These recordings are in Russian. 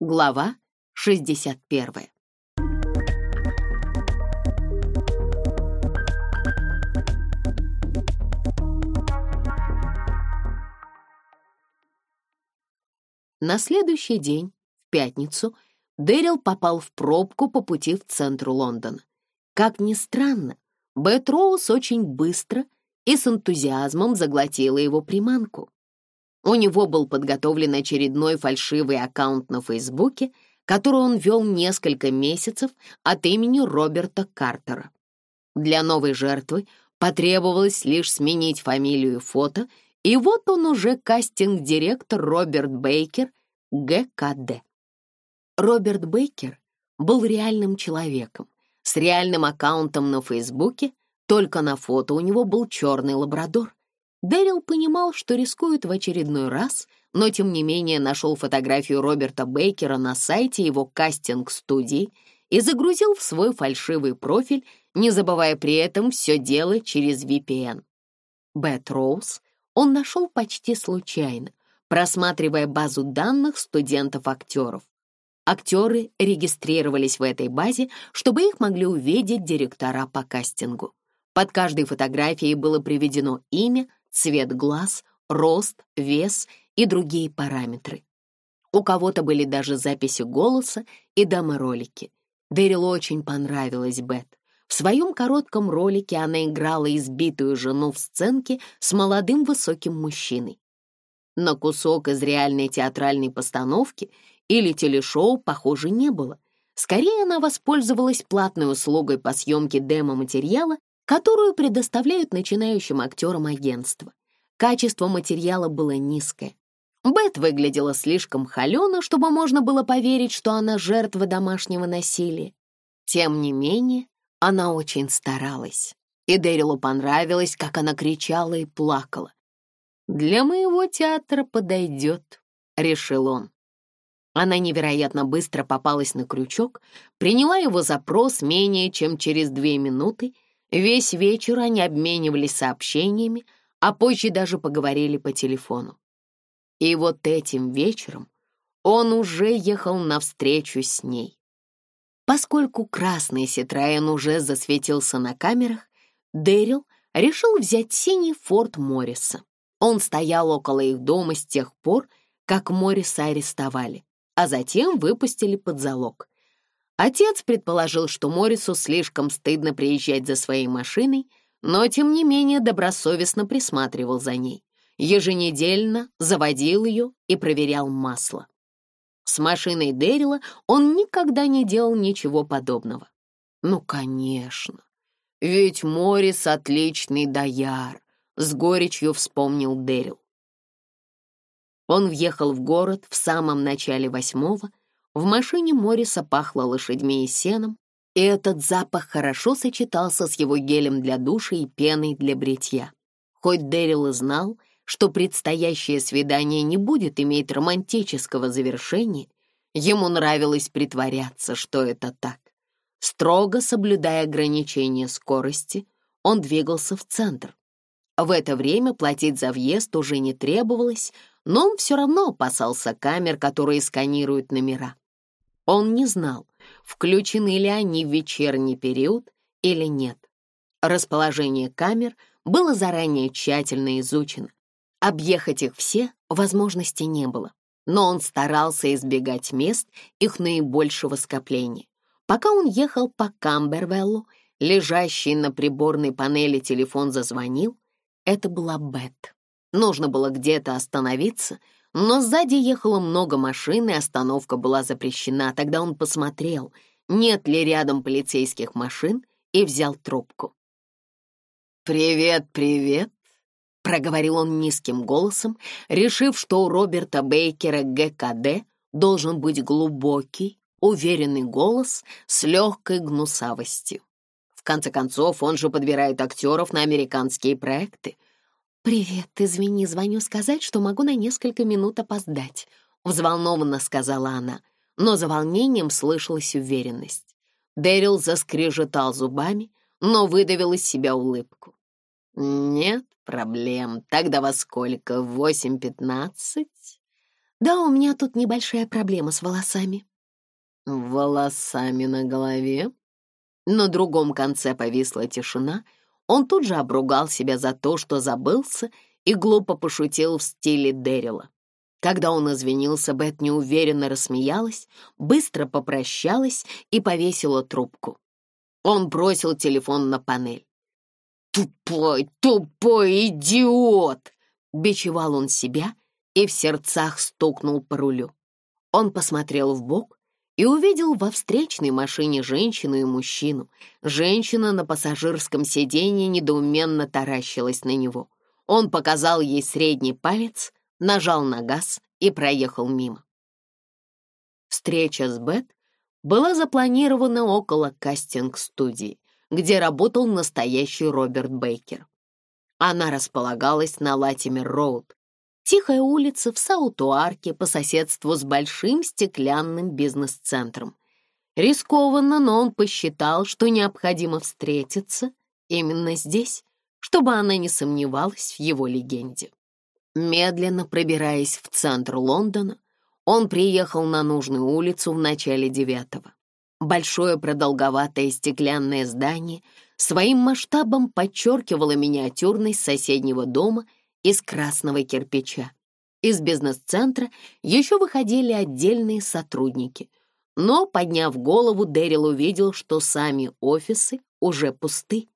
Глава 61. На следующий день, в пятницу, Дэрил попал в пробку по пути в центр Лондона. Как ни странно, Бэт очень быстро и с энтузиазмом заглотила его приманку. У него был подготовлен очередной фальшивый аккаунт на Фейсбуке, который он вел несколько месяцев от имени Роберта Картера. Для новой жертвы потребовалось лишь сменить фамилию и фото, и вот он уже кастинг-директор Роберт Бейкер ГКД. Роберт Бейкер был реальным человеком, с реальным аккаунтом на Фейсбуке, только на фото у него был черный лабрадор. Дэрил понимал, что рискует в очередной раз, но тем не менее нашел фотографию Роберта Бейкера на сайте его кастинг-студии и загрузил в свой фальшивый профиль, не забывая при этом все делать через VPN. Бэт Роуз он нашел почти случайно, просматривая базу данных студентов-актеров. Актеры регистрировались в этой базе, чтобы их могли увидеть директора по кастингу. Под каждой фотографией было приведено имя — цвет глаз, рост, вес и другие параметры. У кого-то были даже записи голоса и доморолики. Дэрилу очень понравилась Бет. В своем коротком ролике она играла избитую жену в сценке с молодым высоким мужчиной. На кусок из реальной театральной постановки или телешоу, похоже, не было. Скорее, она воспользовалась платной услугой по съемке демо-материала которую предоставляют начинающим актерам агентства. Качество материала было низкое. Бет выглядела слишком холено, чтобы можно было поверить, что она жертва домашнего насилия. Тем не менее, она очень старалась, и Дэрилу понравилось, как она кричала и плакала. «Для моего театра подойдет», — решил он. Она невероятно быстро попалась на крючок, приняла его запрос менее чем через две минуты — Весь вечер они обменивались сообщениями, а позже даже поговорили по телефону. И вот этим вечером он уже ехал навстречу с ней. Поскольку красный Ситроен уже засветился на камерах, Дэрил решил взять синий форт Морриса. Он стоял около их дома с тех пор, как Морриса арестовали, а затем выпустили под залог — Отец предположил, что Морису слишком стыдно приезжать за своей машиной, но тем не менее добросовестно присматривал за ней. Еженедельно заводил ее и проверял масло. С машиной Дэрила он никогда не делал ничего подобного. Ну, конечно, ведь Морис отличный дояр, с горечью вспомнил Дэрил. Он въехал в город в самом начале восьмого, в машине Морриса пахло лошадьми и сеном, и этот запах хорошо сочетался с его гелем для душа и пеной для бритья. Хоть Дэрил и знал, что предстоящее свидание не будет иметь романтического завершения, ему нравилось притворяться, что это так. Строго соблюдая ограничения скорости, он двигался в центр. В это время платить за въезд уже не требовалось, но он все равно опасался камер, которые сканируют номера. Он не знал, включены ли они в вечерний период или нет. Расположение камер было заранее тщательно изучено. Объехать их все возможности не было, но он старался избегать мест их наибольшего скопления. Пока он ехал по Камбервеллу, лежащий на приборной панели телефон зазвонил. Это была Бет. Нужно было где-то остановиться — но сзади ехало много машин, и остановка была запрещена. Тогда он посмотрел, нет ли рядом полицейских машин, и взял трубку. «Привет, привет!» — проговорил он низким голосом, решив, что у Роберта Бейкера ГКД должен быть глубокий, уверенный голос с легкой гнусавостью. В конце концов, он же подбирает актеров на американские проекты — «Привет, извини, звоню сказать, что могу на несколько минут опоздать», — взволнованно сказала она, но за волнением слышалась уверенность. Дэрил заскрежетал зубами, но выдавил из себя улыбку. «Нет проблем. Тогда во сколько? Восемь пятнадцать?» «Да, у меня тут небольшая проблема с волосами». «Волосами на голове?» На другом конце повисла тишина — он тут же обругал себя за то, что забылся и глупо пошутил в стиле Дэрила. Когда он извинился, Бет неуверенно рассмеялась, быстро попрощалась и повесила трубку. Он бросил телефон на панель. «Тупой, тупой идиот!» — бичевал он себя и в сердцах стукнул по рулю. Он посмотрел в бок и увидел во встречной машине женщину и мужчину. Женщина на пассажирском сиденье недоуменно таращилась на него. Он показал ей средний палец, нажал на газ и проехал мимо. Встреча с Бет была запланирована около кастинг-студии, где работал настоящий Роберт Бейкер. Она располагалась на Латимер-Роуд, Тихая улица в Саутуарке по соседству с большим стеклянным бизнес-центром. Рискованно, но он посчитал, что необходимо встретиться именно здесь, чтобы она не сомневалась в его легенде. Медленно пробираясь в центр Лондона, он приехал на нужную улицу в начале девятого. Большое продолговатое стеклянное здание своим масштабом подчеркивало миниатюрность соседнего дома — из красного кирпича. Из бизнес-центра еще выходили отдельные сотрудники. Но, подняв голову, Дэрил увидел, что сами офисы уже пусты.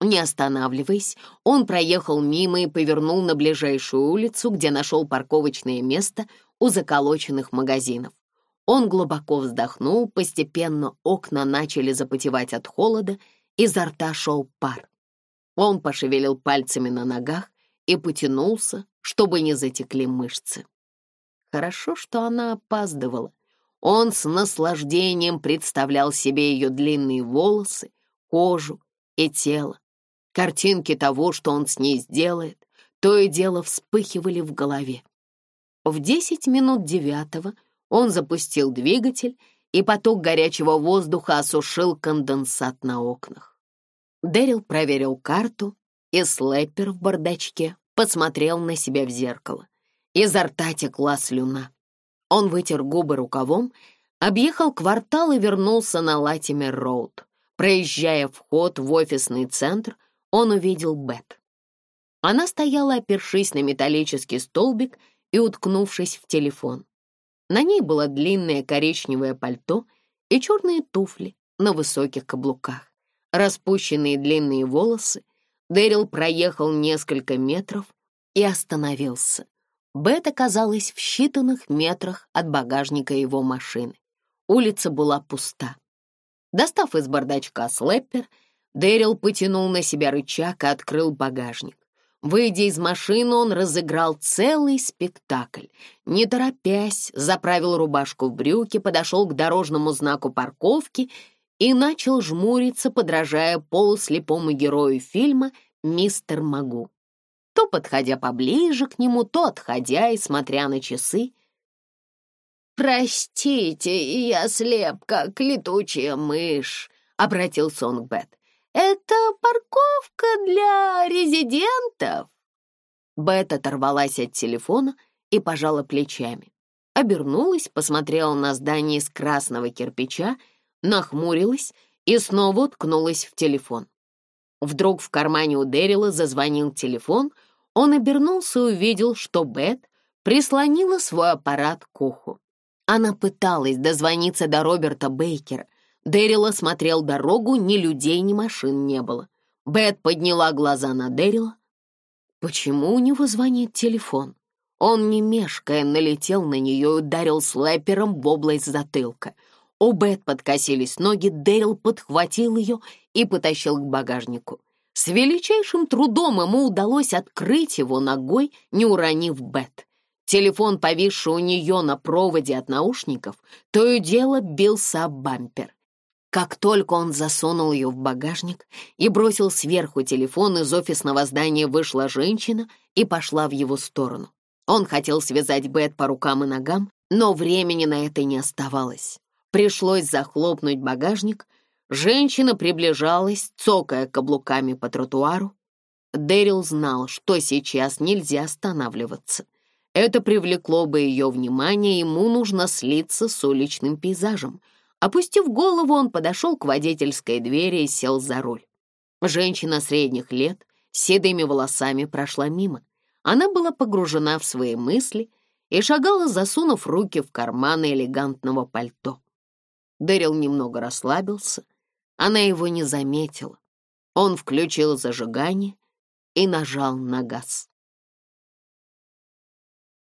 Не останавливаясь, он проехал мимо и повернул на ближайшую улицу, где нашел парковочное место у заколоченных магазинов. Он глубоко вздохнул, постепенно окна начали запотевать от холода, изо рта шел пар. Он пошевелил пальцами на ногах, и потянулся, чтобы не затекли мышцы. Хорошо, что она опаздывала. Он с наслаждением представлял себе ее длинные волосы, кожу и тело. Картинки того, что он с ней сделает, то и дело вспыхивали в голове. В десять минут девятого он запустил двигатель, и поток горячего воздуха осушил конденсат на окнах. Дэрил проверил карту, и слэпер в бардачке посмотрел на себя в зеркало. Изо рта текла слюна. Он вытер губы рукавом, объехал квартал и вернулся на Латимер-Роуд. Проезжая вход в офисный центр, он увидел Бет. Она стояла, опершись на металлический столбик и уткнувшись в телефон. На ней было длинное коричневое пальто и черные туфли на высоких каблуках, распущенные длинные волосы, Дэрил проехал несколько метров и остановился. Бет оказалась в считанных метрах от багажника его машины. Улица была пуста. Достав из бардачка слэппер, Дэрил потянул на себя рычаг и открыл багажник. Выйдя из машины, он разыграл целый спектакль. Не торопясь, заправил рубашку в брюки, подошел к дорожному знаку парковки и начал жмуриться, подражая полуслепому герою фильма «Мистер Магу», то подходя поближе к нему, то отходя и смотря на часы. «Простите, я слеп, как летучая мышь», — обратился он к Бет. «Это парковка для резидентов». Бет оторвалась от телефона и пожала плечами. Обернулась, посмотрела на здание из красного кирпича, нахмурилась и снова уткнулась в телефон. Вдруг в кармане у Дэрила зазвонил телефон, он обернулся и увидел, что Бет прислонила свой аппарат к уху. Она пыталась дозвониться до Роберта Бейкера. Дэрила смотрел дорогу, ни людей, ни машин не было. Бет подняла глаза на Дэрила. Почему у него звонит телефон? Он, не мешкая, налетел на нее и ударил слэпером в область затылка — у Бет подкосились ноги, Дейл подхватил ее и потащил к багажнику. С величайшим трудом ему удалось открыть его ногой, не уронив Бет. Телефон, повисший у нее на проводе от наушников, то и дело бился об бампер. Как только он засунул ее в багажник и бросил сверху телефон, из офисного здания вышла женщина и пошла в его сторону. Он хотел связать Бет по рукам и ногам, но времени на это не оставалось. Пришлось захлопнуть багажник. Женщина приближалась, цокая каблуками по тротуару. Дэрил знал, что сейчас нельзя останавливаться. Это привлекло бы ее внимание, ему нужно слиться с уличным пейзажем. Опустив голову, он подошел к водительской двери и сел за руль. Женщина средних лет с седыми волосами прошла мимо. Она была погружена в свои мысли и шагала, засунув руки в карманы элегантного пальто. Дэрил немного расслабился. Она его не заметила. Он включил зажигание и нажал на газ.